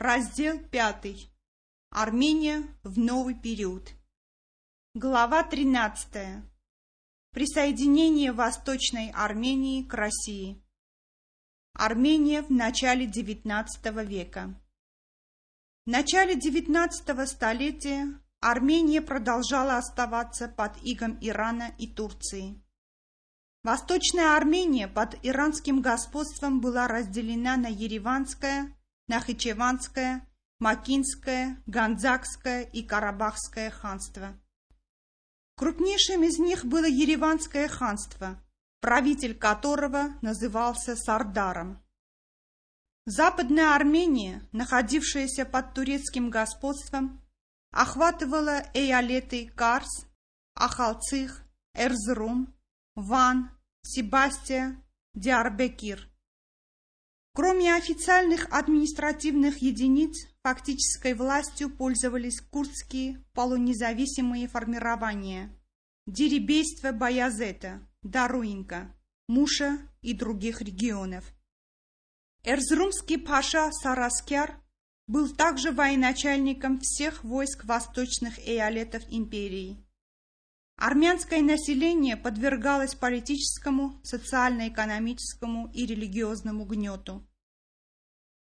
Раздел 5. Армения в новый период. Глава 13. Присоединение Восточной Армении к России. Армения в начале XIX века. В начале XIX столетия Армения продолжала оставаться под игом Ирана и Турции. Восточная Армения под иранским господством была разделена на Ереванское, Нахичеванское, Макинское, Ганзакское и Карабахское ханство. Крупнейшим из них было Ереванское ханство, правитель которого назывался Сардаром. Западная Армения, находившаяся под турецким господством, охватывала эйалеты Карс, Ахалцих, Эрзрум, Ван, Себастия, Диарбекир. Кроме официальных административных единиц, фактической властью пользовались курдские полунезависимые формирования Дерибейство Баязета, Даруинка, Муша и других регионов. Эрзрумский паша Сараскяр был также военачальником всех войск восточных эйалетов империи. Армянское население подвергалось политическому, социально-экономическому и религиозному гнету.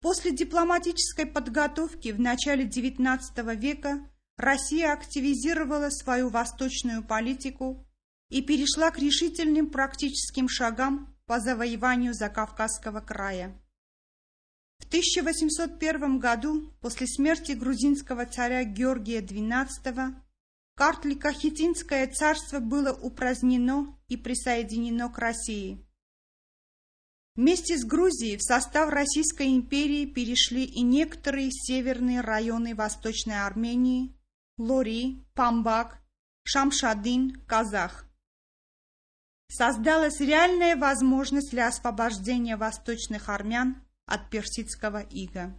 После дипломатической подготовки в начале XIX века Россия активизировала свою восточную политику и перешла к решительным практическим шагам по завоеванию Закавказского края. В 1801 году, после смерти грузинского царя Георгия XII, Картлико-Хитинское царство было упразднено и присоединено к России. Вместе с Грузией в состав Российской империи перешли и некоторые северные районы Восточной Армении – Лори, Памбак, Шамшадин, Казах. Создалась реальная возможность для освобождения восточных армян от персидского ига.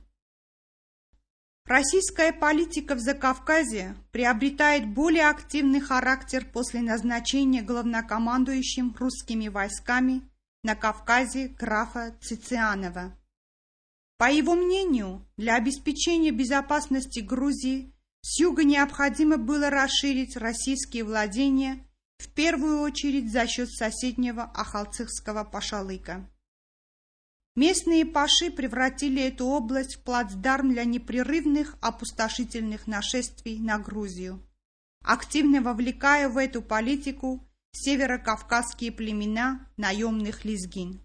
Российская политика в Закавказье приобретает более активный характер после назначения главнокомандующим русскими войсками на Кавказе графа Цицианова. По его мнению, для обеспечения безопасности Грузии с юга необходимо было расширить российские владения в первую очередь за счет соседнего Ахалцихского пашалыка. Местные паши превратили эту область в плацдарм для непрерывных опустошительных нашествий на Грузию, активно вовлекая в эту политику северокавказские племена наемных лезгин.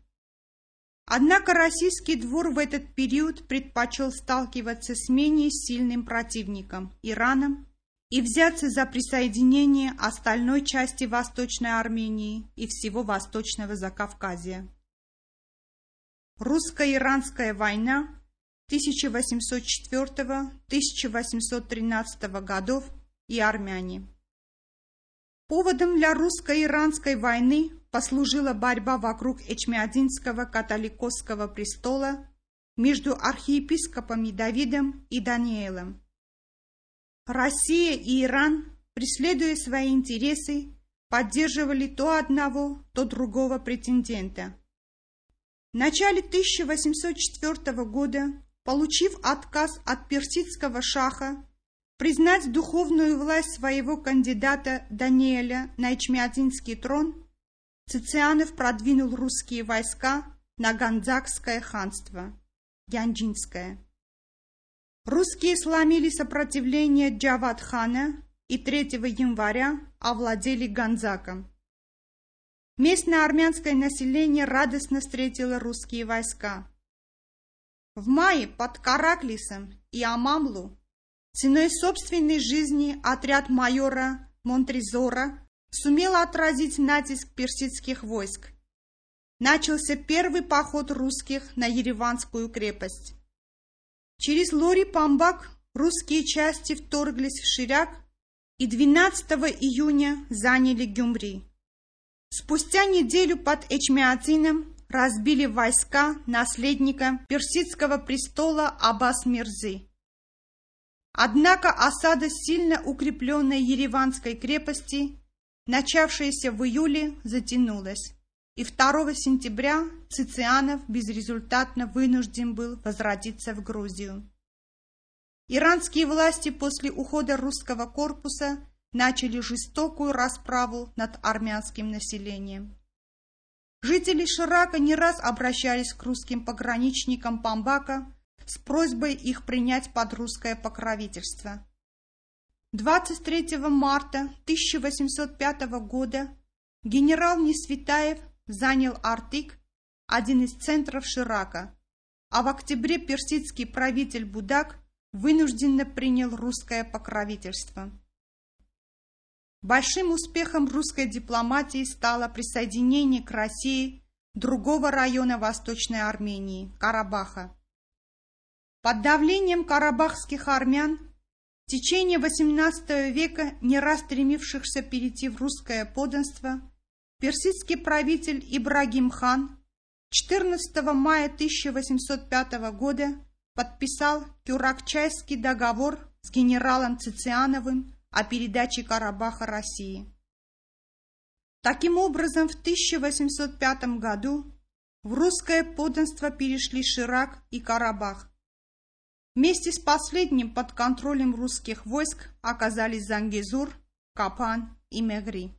Однако российский двор в этот период предпочел сталкиваться с менее сильным противником – Ираном, и взяться за присоединение остальной части Восточной Армении и всего Восточного Закавказья. Русско-иранская война 1804-1813 годов и армяне. Поводом для русско-иранской войны послужила борьба вокруг Эчмиадинского католикосского престола между архиепископами Давидом и Даниэлем. Россия и Иран, преследуя свои интересы, поддерживали то одного, то другого претендента – в начале 1804 года, получив отказ от персидского шаха признать духовную власть своего кандидата Даниэля на Ичмиадинский трон, Цицианов продвинул русские войска на Ганзакское ханство, Янджинское. Русские сломили сопротивление Джавад-хана и 3 января овладели Ганзаком. Местное армянское население радостно встретило русские войска. В мае под Караклисом и Амамлу ценой собственной жизни отряд майора Монтризора сумел отразить натиск персидских войск. Начался первый поход русских на Ереванскую крепость. Через Лори-Памбак русские части вторглись в Ширяк и 12 июня заняли Гюмри. Спустя неделю под Эчмиадзином разбили войска наследника персидского престола Аббас Мирзы. Однако осада сильно укрепленной Ереванской крепости, начавшаяся в июле, затянулась, и 2 сентября Цицианов безрезультатно вынужден был возвратиться в Грузию. Иранские власти после ухода русского корпуса начали жестокую расправу над армянским населением. Жители Ширака не раз обращались к русским пограничникам Памбака с просьбой их принять под русское покровительство. 23 марта 1805 года генерал Несветаев занял Артык, один из центров Ширака, а в октябре персидский правитель Будак вынужденно принял русское покровительство. Большим успехом русской дипломатии стало присоединение к России другого района Восточной Армении – Карабаха. Под давлением карабахских армян в течение XVIII века, не раз стремившихся перейти в русское подданство, персидский правитель Ибрагим хан 14 мая 1805 года подписал Тюракчайский договор с генералом Цициановым о передаче Карабаха России. Таким образом, в 1805 году в русское подданство перешли Ширак и Карабах. Вместе с последним под контролем русских войск оказались Зангезур, Капан и Мегри.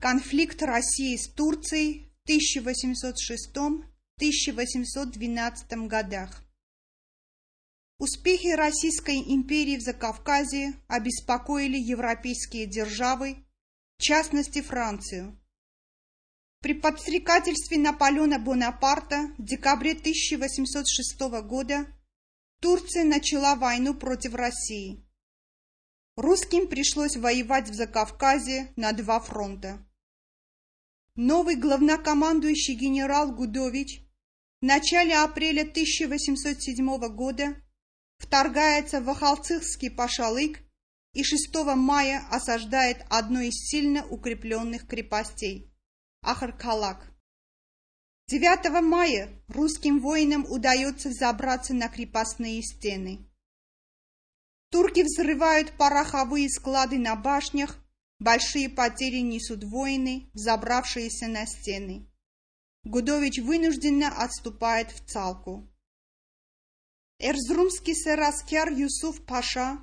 Конфликт России с Турцией в 1806 1812 годах. Успехи Российской империи в Закавказье обеспокоили европейские державы, в частности Францию. При подстрекательстве Наполеона Бонапарта в декабре 1806 года Турция начала войну против России. Русским пришлось воевать в Закавказье на два фронта. Новый главнокомандующий генерал Гудович в начале апреля 1807 года вторгается в Ахалцихский пашалык и 6 мая осаждает одну из сильно укрепленных крепостей – Ахаркалак. 9 мая русским воинам удается забраться на крепостные стены. Турки взрывают пороховые склады на башнях, большие потери несут воины, взобравшиеся на стены. Гудович вынужденно отступает в Цалку. Эрзрумский сараскяр Юсуф Паша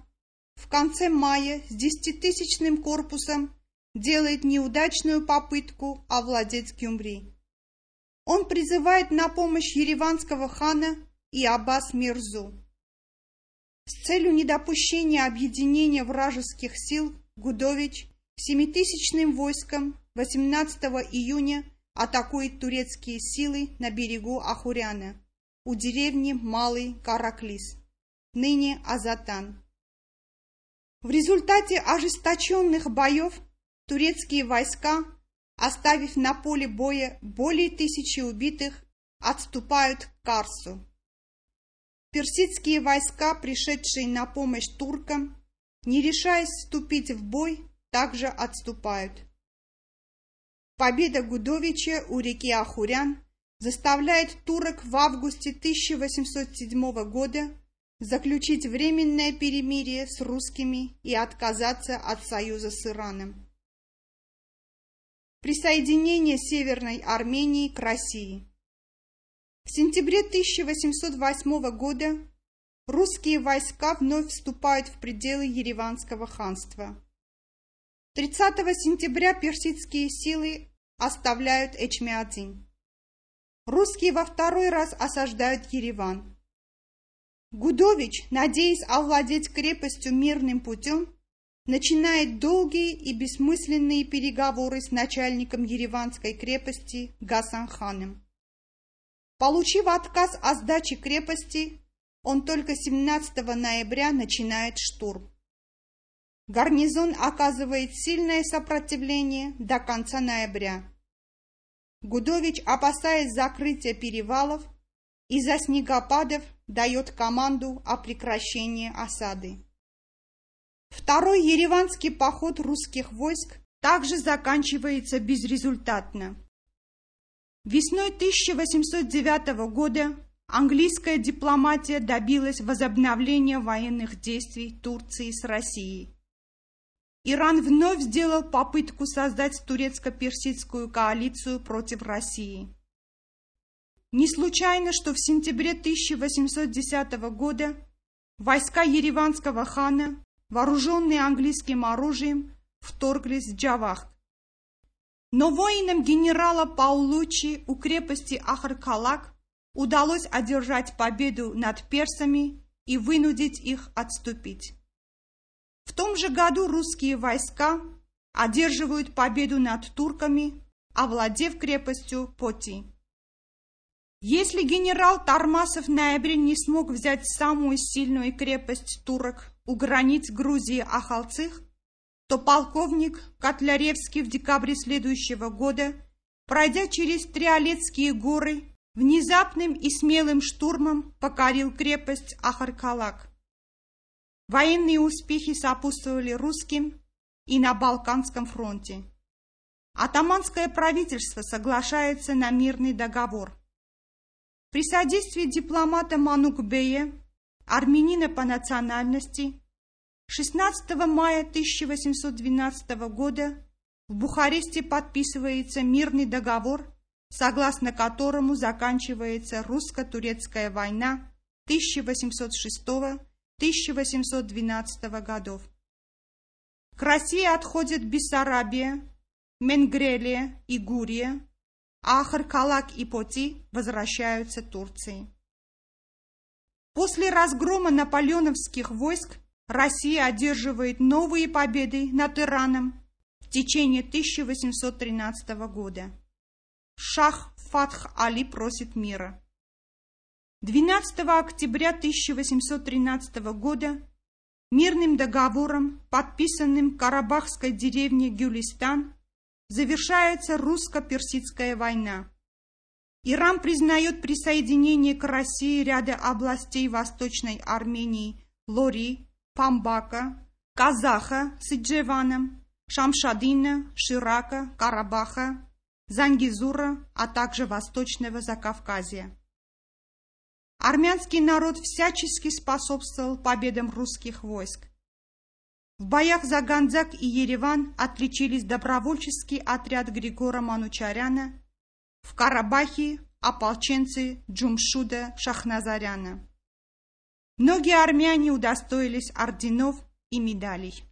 в конце мая с десятитысячным корпусом делает неудачную попытку овладеть Кюмри. Он призывает на помощь ереванского хана и Аббас Мирзу. С целью недопущения объединения вражеских сил Гудович семитысячным войском 18 июня атакует турецкие силы на берегу Ахуряна, у деревни Малый Караклис, ныне Азатан. В результате ожесточенных боев турецкие войска, оставив на поле боя более тысячи убитых, отступают к Карсу. Персидские войска, пришедшие на помощь туркам, не решаясь вступить в бой, также отступают. Победа Гудовича у реки Ахурян заставляет турок в августе 1807 года заключить временное перемирие с русскими и отказаться от союза с Ираном. Присоединение Северной Армении к России В сентябре 1808 года русские войска вновь вступают в пределы Ереванского ханства. 30 сентября персидские силы оставляют Эчмиадзин. Русские во второй раз осаждают Ереван. Гудович, надеясь овладеть крепостью мирным путем, начинает долгие и бессмысленные переговоры с начальником Ереванской крепости Гасанханом. Получив отказ о сдаче крепости, он только 17 ноября начинает штурм. Гарнизон оказывает сильное сопротивление до конца ноября. Гудович, опасаясь закрытия перевалов, из-за снегопадов дает команду о прекращении осады. Второй ереванский поход русских войск также заканчивается безрезультатно. Весной 1809 года английская дипломатия добилась возобновления военных действий Турции с Россией. Иран вновь сделал попытку создать турецко-персидскую коалицию против России. Не случайно, что в сентябре 1810 года войска ереванского хана, вооруженные английским оружием, вторглись в Джавах. Но воинам генерала Паулучи у крепости Ахаркалак удалось одержать победу над персами и вынудить их отступить. В том же году русские войска одерживают победу над турками, овладев крепостью Поти. Если генерал Тармасов в ноябре не смог взять самую сильную крепость турок у границ Грузии Ахалцих, то полковник Котляревский в декабре следующего года, пройдя через Триолетские горы, внезапным и смелым штурмом покорил крепость Ахаркалак. Военные успехи сопутствовали русским и на Балканском фронте. Атаманское правительство соглашается на мирный договор – при содействии дипломата Манукбея, армянина по национальности, 16 мая 1812 года в Бухаресте подписывается мирный договор, согласно которому заканчивается русско-турецкая война 1806-1812 годов. К России отходят Бессарабия, Менгрелия и Гурия, Ахар-Калак и Поти возвращаются Турции. После разгрома наполеоновских войск Россия одерживает новые победы над Ираном в течение 1813 года. Шах Фатх Али просит мира. 12 октября 1813 года мирным договором, подписанным Карабахской деревне Гюлистан, завершается русско-персидская война. Иран признает присоединение к России ряда областей Восточной Армении Лори, Памбака, Казаха с Иджеваном, Шамшадина, Ширака, Карабаха, Зангизура, а также Восточного Закавказья. Армянский народ всячески способствовал победам русских войск. В боях за Ганзак и Ереван отличились добровольческий отряд Григора Манучаряна, в Карабахе ополченцы Джумшуда Шахназаряна. Многие армяне удостоились орденов и медалей.